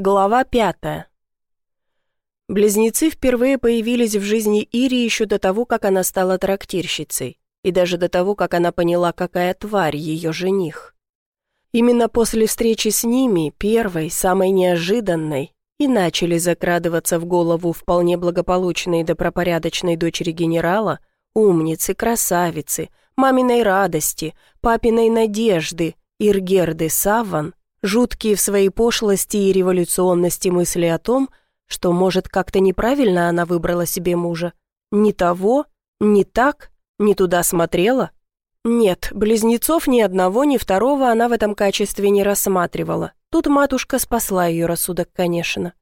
Глава пятая. Близнецы впервые появились в жизни Ири еще до того, как она стала трактирщицей, и даже до того, как она поняла, какая тварь ее жених. Именно после встречи с ними, первой, самой неожиданной, и начали закрадываться в голову вполне благополучной и добропорядочной дочери генерала, умницы, красавицы, маминой радости, папиной надежды, Иргерды Савван, жуткие в своей пошлости и революционности мысли о том, что, может, как-то неправильно она выбрала себе мужа. Не того, не так, не туда смотрела. Нет, близнецов ни одного, ни второго она в этом качестве не рассматривала. Тут матушка спасла ее рассудок, конечно.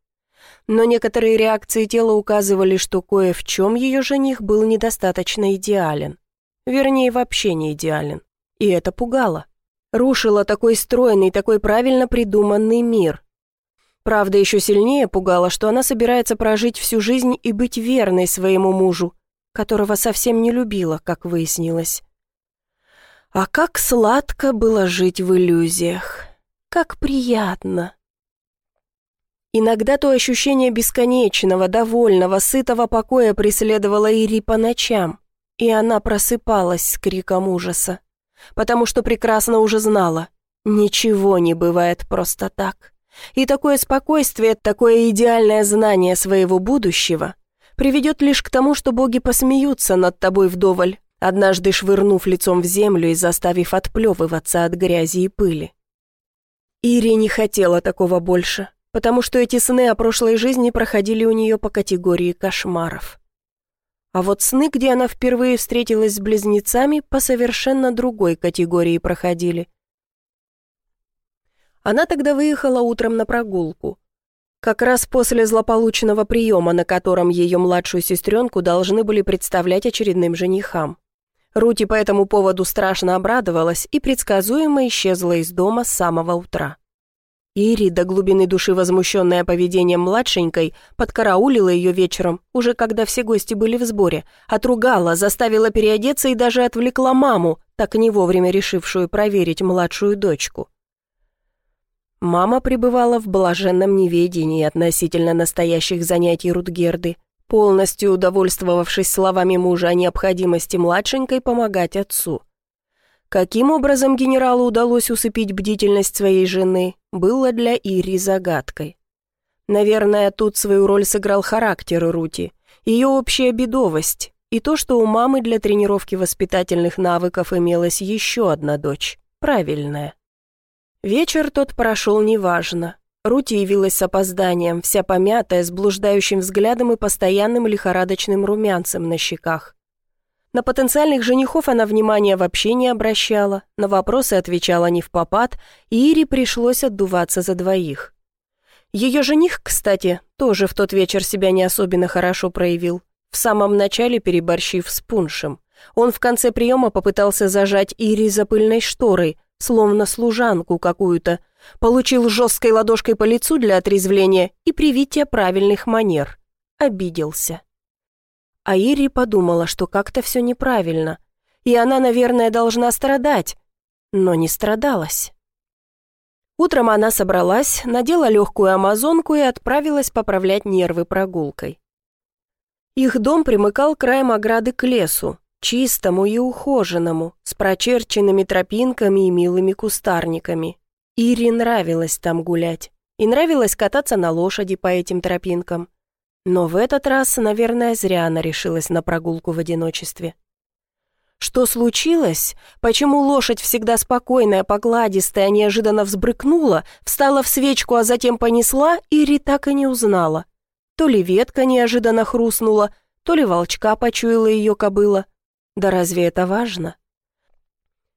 Но некоторые реакции тела указывали, что кое в чем ее жених был недостаточно идеален. Вернее, вообще не идеален. И это пугало рушила такой стройный, такой правильно придуманный мир. Правда, еще сильнее пугало, что она собирается прожить всю жизнь и быть верной своему мужу, которого совсем не любила, как выяснилось. А как сладко было жить в иллюзиях. Как приятно. Иногда то ощущение бесконечного, довольного, сытого покоя преследовало Ири по ночам, и она просыпалась с криком ужаса потому что прекрасно уже знала, ничего не бывает просто так. И такое спокойствие, такое идеальное знание своего будущего приведет лишь к тому, что боги посмеются над тобой вдоволь, однажды швырнув лицом в землю и заставив отплевываться от грязи и пыли. Ири не хотела такого больше, потому что эти сны о прошлой жизни проходили у нее по категории кошмаров. А вот сны, где она впервые встретилась с близнецами, по совершенно другой категории проходили. Она тогда выехала утром на прогулку. Как раз после злополучного приема, на котором ее младшую сестренку должны были представлять очередным женихам. Рути по этому поводу страшно обрадовалась и предсказуемо исчезла из дома с самого утра. Ири, до глубины души возмущенная поведением младшенькой, подкараулила ее вечером, уже когда все гости были в сборе, отругала, заставила переодеться и даже отвлекла маму, так не вовремя решившую проверить младшую дочку. Мама пребывала в блаженном неведении относительно настоящих занятий Рутгерды, полностью удовольствовавшись словами мужа о необходимости младшенькой помогать отцу. Каким образом генералу удалось усыпить бдительность своей жены, было для Ири загадкой. Наверное, тут свою роль сыграл характер Рути, ее общая бедовость и то, что у мамы для тренировки воспитательных навыков имелась еще одна дочь, правильная. Вечер тот прошел неважно. Рути явилась с опозданием, вся помятая, с блуждающим взглядом и постоянным лихорадочным румянцем на щеках. На потенциальных женихов она внимания вообще не обращала, на вопросы отвечала не в попад, и Ире пришлось отдуваться за двоих. Ее жених, кстати, тоже в тот вечер себя не особенно хорошо проявил, в самом начале переборщив с пуншем. Он в конце приема попытался зажать Ири за пыльной шторой, словно служанку какую-то, получил жесткой ладошкой по лицу для отрезвления и привития правильных манер. Обиделся. А Ири подумала, что как-то все неправильно, и она, наверное, должна страдать, но не страдалась. Утром она собралась, надела легкую амазонку и отправилась поправлять нервы прогулкой. Их дом примыкал краем ограды к лесу, чистому и ухоженному, с прочерченными тропинками и милыми кустарниками. Ире нравилось там гулять, и нравилось кататься на лошади по этим тропинкам. Но в этот раз, наверное, зря она решилась на прогулку в одиночестве. Что случилось? Почему лошадь, всегда спокойная, покладистая, неожиданно взбрыкнула, встала в свечку, а затем понесла, Ири так и не узнала. То ли ветка неожиданно хрустнула, то ли волчка почуяла ее кобыла. Да разве это важно?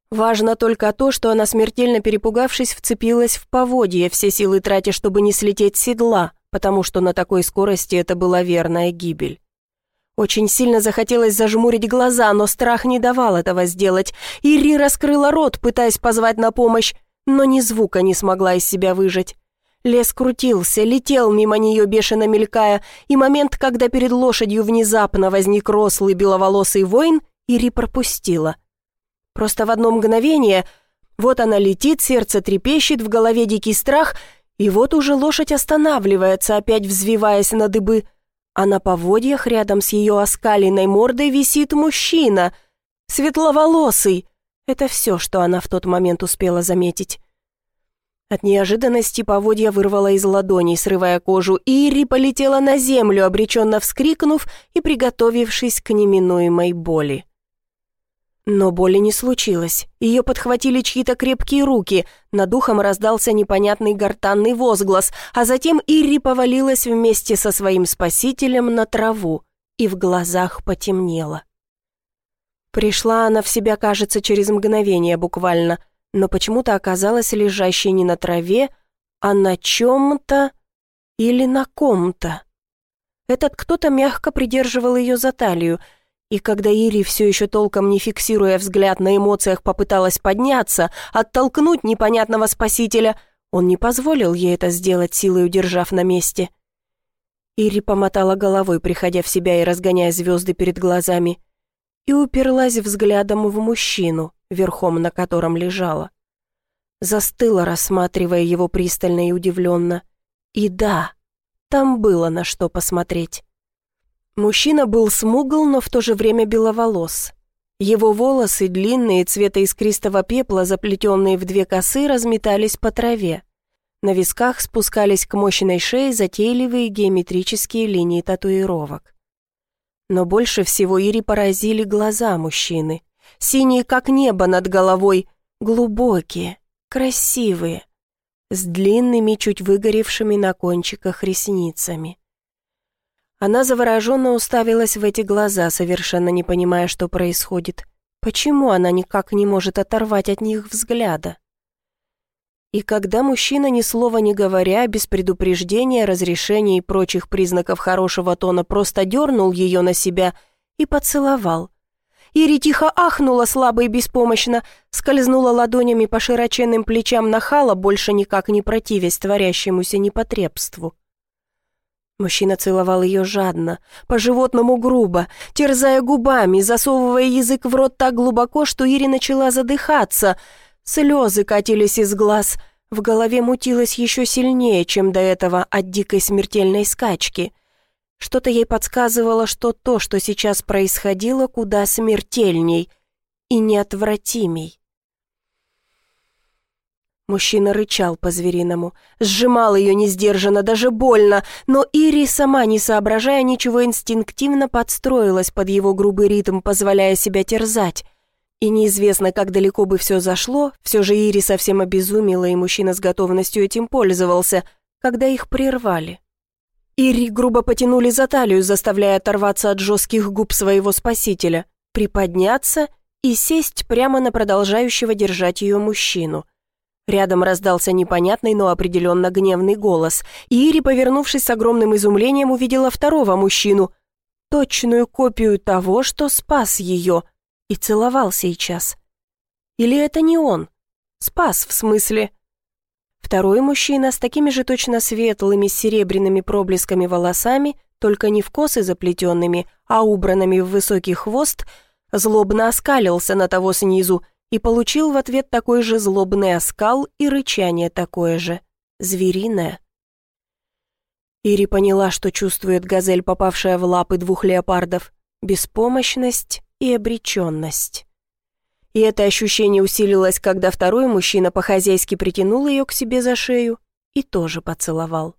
Важно только то, что она, смертельно перепугавшись, вцепилась в поводье, все силы тратя, чтобы не слететь с седла потому что на такой скорости это была верная гибель. Очень сильно захотелось зажмурить глаза, но страх не давал этого сделать. Ири раскрыла рот, пытаясь позвать на помощь, но ни звука не смогла из себя выжать. Лес крутился, летел мимо нее, бешено мелькая, и момент, когда перед лошадью внезапно возник рослый беловолосый воин, Ири пропустила. Просто в одно мгновение, вот она летит, сердце трепещет, в голове дикий страх — И вот уже лошадь останавливается, опять взвиваясь на дыбы, а на поводьях рядом с ее оскаленной мордой висит мужчина, светловолосый. Это все, что она в тот момент успела заметить. От неожиданности поводья вырвала из ладоней, срывая кожу, и Ири полетела на землю, обреченно вскрикнув и приготовившись к неминуемой боли. Но боли не случилось. Ее подхватили чьи-то крепкие руки, над ухом раздался непонятный гортанный возглас, а затем Ирри повалилась вместе со своим спасителем на траву, и в глазах потемнело. Пришла она в себя, кажется, через мгновение буквально – но почему-то оказалась лежащей не на траве, а на чем-то или на ком-то. Этот кто-то мягко придерживал ее за талию, и когда Ири, все еще толком не фиксируя взгляд на эмоциях, попыталась подняться, оттолкнуть непонятного спасителя, он не позволил ей это сделать, силой удержав на месте. Ири помотала головой, приходя в себя и разгоняя звезды перед глазами, и уперлась взглядом в мужчину, верхом на котором лежала. Застыла, рассматривая его пристально и удивленно. И да, там было на что посмотреть. Мужчина был смугл, но в то же время беловолос. Его волосы, длинные, цвета искристого пепла, заплетенные в две косы, разметались по траве. На висках спускались к мощной шее затейливые геометрические линии татуировок. Но больше всего Ири поразили глаза мужчины синие, как небо над головой, глубокие, красивые, с длинными, чуть выгоревшими на кончиках ресницами. Она завороженно уставилась в эти глаза, совершенно не понимая, что происходит. Почему она никак не может оторвать от них взгляда? И когда мужчина, ни слова не говоря, без предупреждения, разрешения и прочих признаков хорошего тона, просто дернул ее на себя и поцеловал, Ири тихо ахнула слабо и беспомощно, скользнула ладонями по широченным плечам нахала, больше никак не противясь творящемуся непотребству. Мужчина целовал ее жадно, по-животному грубо, терзая губами, засовывая язык в рот так глубоко, что Ири начала задыхаться. Слезы катились из глаз, в голове мутилось еще сильнее, чем до этого от дикой смертельной скачки. Что-то ей подсказывало, что то, что сейчас происходило, куда смертельней и неотвратимей. Мужчина рычал по-звериному, сжимал ее несдержанно, даже больно, но Ири, сама не соображая ничего, инстинктивно подстроилась под его грубый ритм, позволяя себя терзать. И неизвестно, как далеко бы все зашло, все же Ири совсем обезумела, и мужчина с готовностью этим пользовался, когда их прервали. Ири грубо потянули за талию, заставляя оторваться от жестких губ своего спасителя, приподняться и сесть прямо на продолжающего держать ее мужчину. Рядом раздался непонятный, но определенно гневный голос, и Ири, повернувшись с огромным изумлением, увидела второго мужчину, точную копию того, что спас ее, и целовал сейчас. Или это не он? Спас, в смысле... Второй мужчина с такими же точно светлыми серебряными проблесками волосами, только не в косы заплетенными, а убранными в высокий хвост, злобно оскалился на того снизу и получил в ответ такой же злобный оскал и рычание такое же, звериное. Ири поняла, что чувствует газель, попавшая в лапы двух леопардов, беспомощность и обреченность. И это ощущение усилилось, когда второй мужчина по-хозяйски притянул ее к себе за шею и тоже поцеловал.